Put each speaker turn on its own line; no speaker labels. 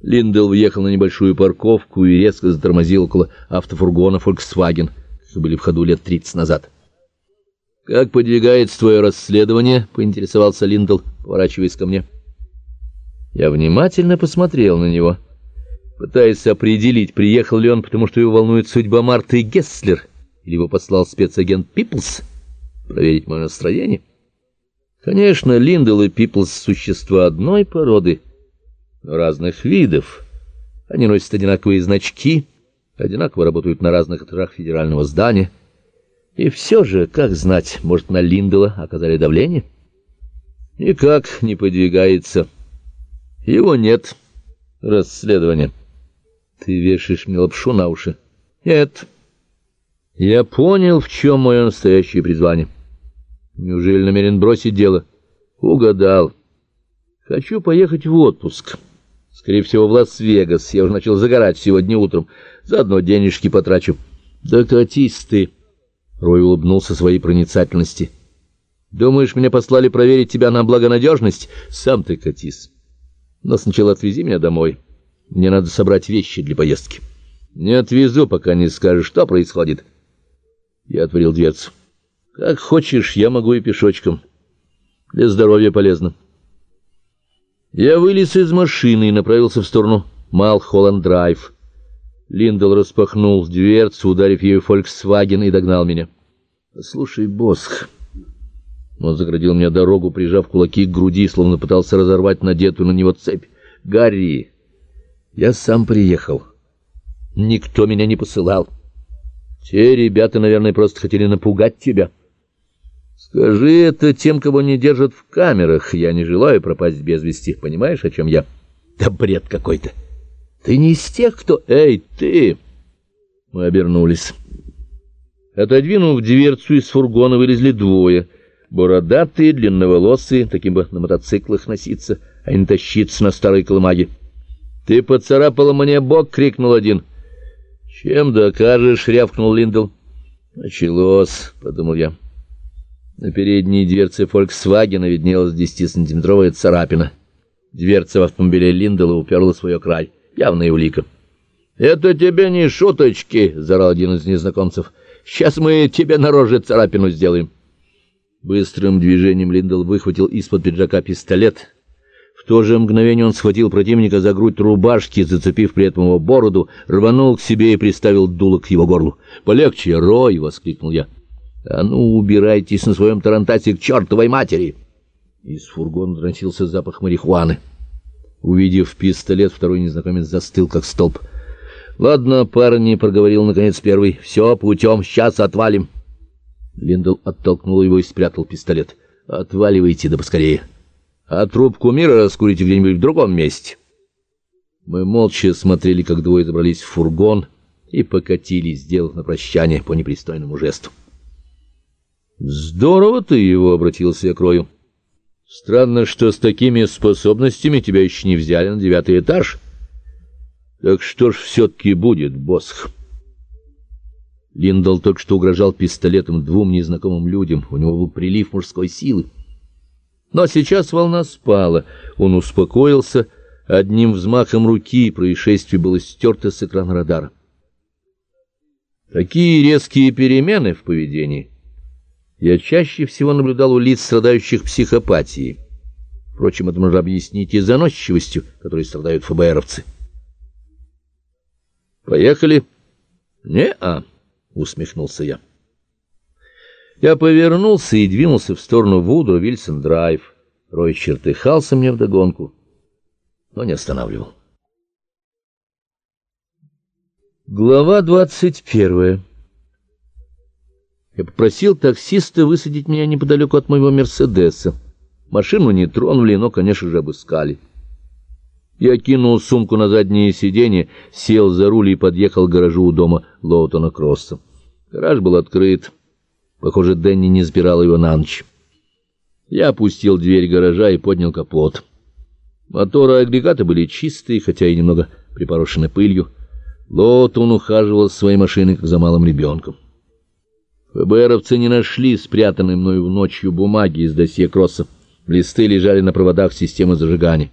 Линдел въехал на небольшую парковку и резко затормозил около автофургона Volkswagen, что были в ходу лет 30 назад. «Как подвигается твое расследование?» — поинтересовался Линдл, поворачиваясь ко мне. Я внимательно посмотрел на него, пытаясь определить, приехал ли он, потому что его волнует судьба Марты Гесслер, или его послал спецагент Пиплс проверить мое настроение. Конечно, Линдл и Пиплс — существа одной породы — разных видов. Они носят одинаковые значки, одинаково работают на разных этажах федерального здания. И все же, как знать, может, на Линдела оказали давление? Никак не подвигается. Его нет. Расследование. Ты вешаешь мне лапшу на уши? Нет. Я понял, в чем мое настоящее призвание. Неужели намерен бросить дело? Угадал. Хочу поехать в отпуск. Скорее всего, в Лас-Вегас. Я уже начал загорать сегодня утром. Заодно денежки потрачу. Да катись ты. Рой улыбнулся своей проницательности. Думаешь, меня послали проверить тебя на благонадежность? Сам ты катись. Но сначала отвези меня домой. Мне надо собрать вещи для поездки. Не отвезу, пока не скажешь, что происходит. Я отворил дверцу. Как хочешь, я могу и пешочком. Для здоровья полезно. Я вылез из машины и направился в сторону Малхолланд-драйв. Линдл распахнул дверцу, ударив ею «Фольксваген» и догнал меня. «Слушай, Босх...» Он заградил мне дорогу, прижав кулаки к груди, словно пытался разорвать надетую на него цепь. «Гарри, я сам приехал. Никто меня не посылал. Те ребята, наверное, просто хотели напугать тебя». Скажи это тем, кого не держат в камерах. Я не желаю пропасть без вести. Понимаешь, о чем я? Да бред какой-то. Ты не из тех, кто... Эй, ты! Мы обернулись. Отодвинув дверцу, из фургона вылезли двое. Бородатые, длинноволосые, таким бы на мотоциклах носиться, а не тащиться на старой колымаге. «Ты поцарапала мне бок!» — крикнул один. «Чем докажешь?» — рявкнул Линдл. «Началось», — подумал я. На передней дверце «Фольксвагена» виднелась десятисантиметровая царапина. Дверца в автомобиле Линдела уперла свой край. Явная улика. «Это тебе не шуточки!» — заорал один из незнакомцев. «Сейчас мы тебе на роже царапину сделаем!» Быстрым движением Линдл выхватил из-под пиджака пистолет. В то же мгновение он схватил противника за грудь рубашки, зацепив при этом его бороду, рванул к себе и приставил дуло к его горлу. «Полегче, Рой!» — воскликнул я. «А ну, убирайтесь на своем тарантасе к чертовой матери!» Из фургона доносился запах марихуаны. Увидев пистолет, второй незнакомец застыл, как столб. «Ладно, парни», — проговорил наконец первый, — «все путем, сейчас отвалим». Линдл оттолкнул его и спрятал пистолет. «Отваливайте, да поскорее. А трубку мира раскурите где-нибудь в другом месте». Мы молча смотрели, как двое забрались в фургон и покатились, сделав на прощание по непристойному жесту. «Здорово ты его!» — обратился я к Рою. «Странно, что с такими способностями тебя еще не взяли на девятый этаж. Так что ж все-таки будет, Босх?» Линдал только что угрожал пистолетом двум незнакомым людям. У него был прилив мужской силы. Но сейчас волна спала. Он успокоился. Одним взмахом руки происшествие было стерто с экрана радара. Такие резкие перемены в поведении — я чаще всего наблюдал у лиц, страдающих психопатией. Впрочем, это можно объяснить и заносчивостью, которой страдают ФБРовцы. «Поехали?» «Не-а», — усмехнулся я. Я повернулся и двинулся в сторону Вудро Вильсон-драйв. Рой чертыхался мне вдогонку, но не останавливал. Глава двадцать первая я попросил таксиста высадить меня неподалеку от моего «Мерседеса». Машину не тронули, но, конечно же, обыскали. Я кинул сумку на заднее сиденье, сел за руль и подъехал к гаражу у дома Лоутона Кросса. Гараж был открыт. Похоже, Дэнни не сбирал его на ночь. Я опустил дверь гаража и поднял капот. Моторы и агрегаты были чистые, хотя и немного припорошены пылью. Лоутон ухаживал своей машиной, как за малым ребенком. ФБРовцы не нашли спрятанной мною ночью бумаги из досье Кросса. Листы лежали на проводах системы зажигания.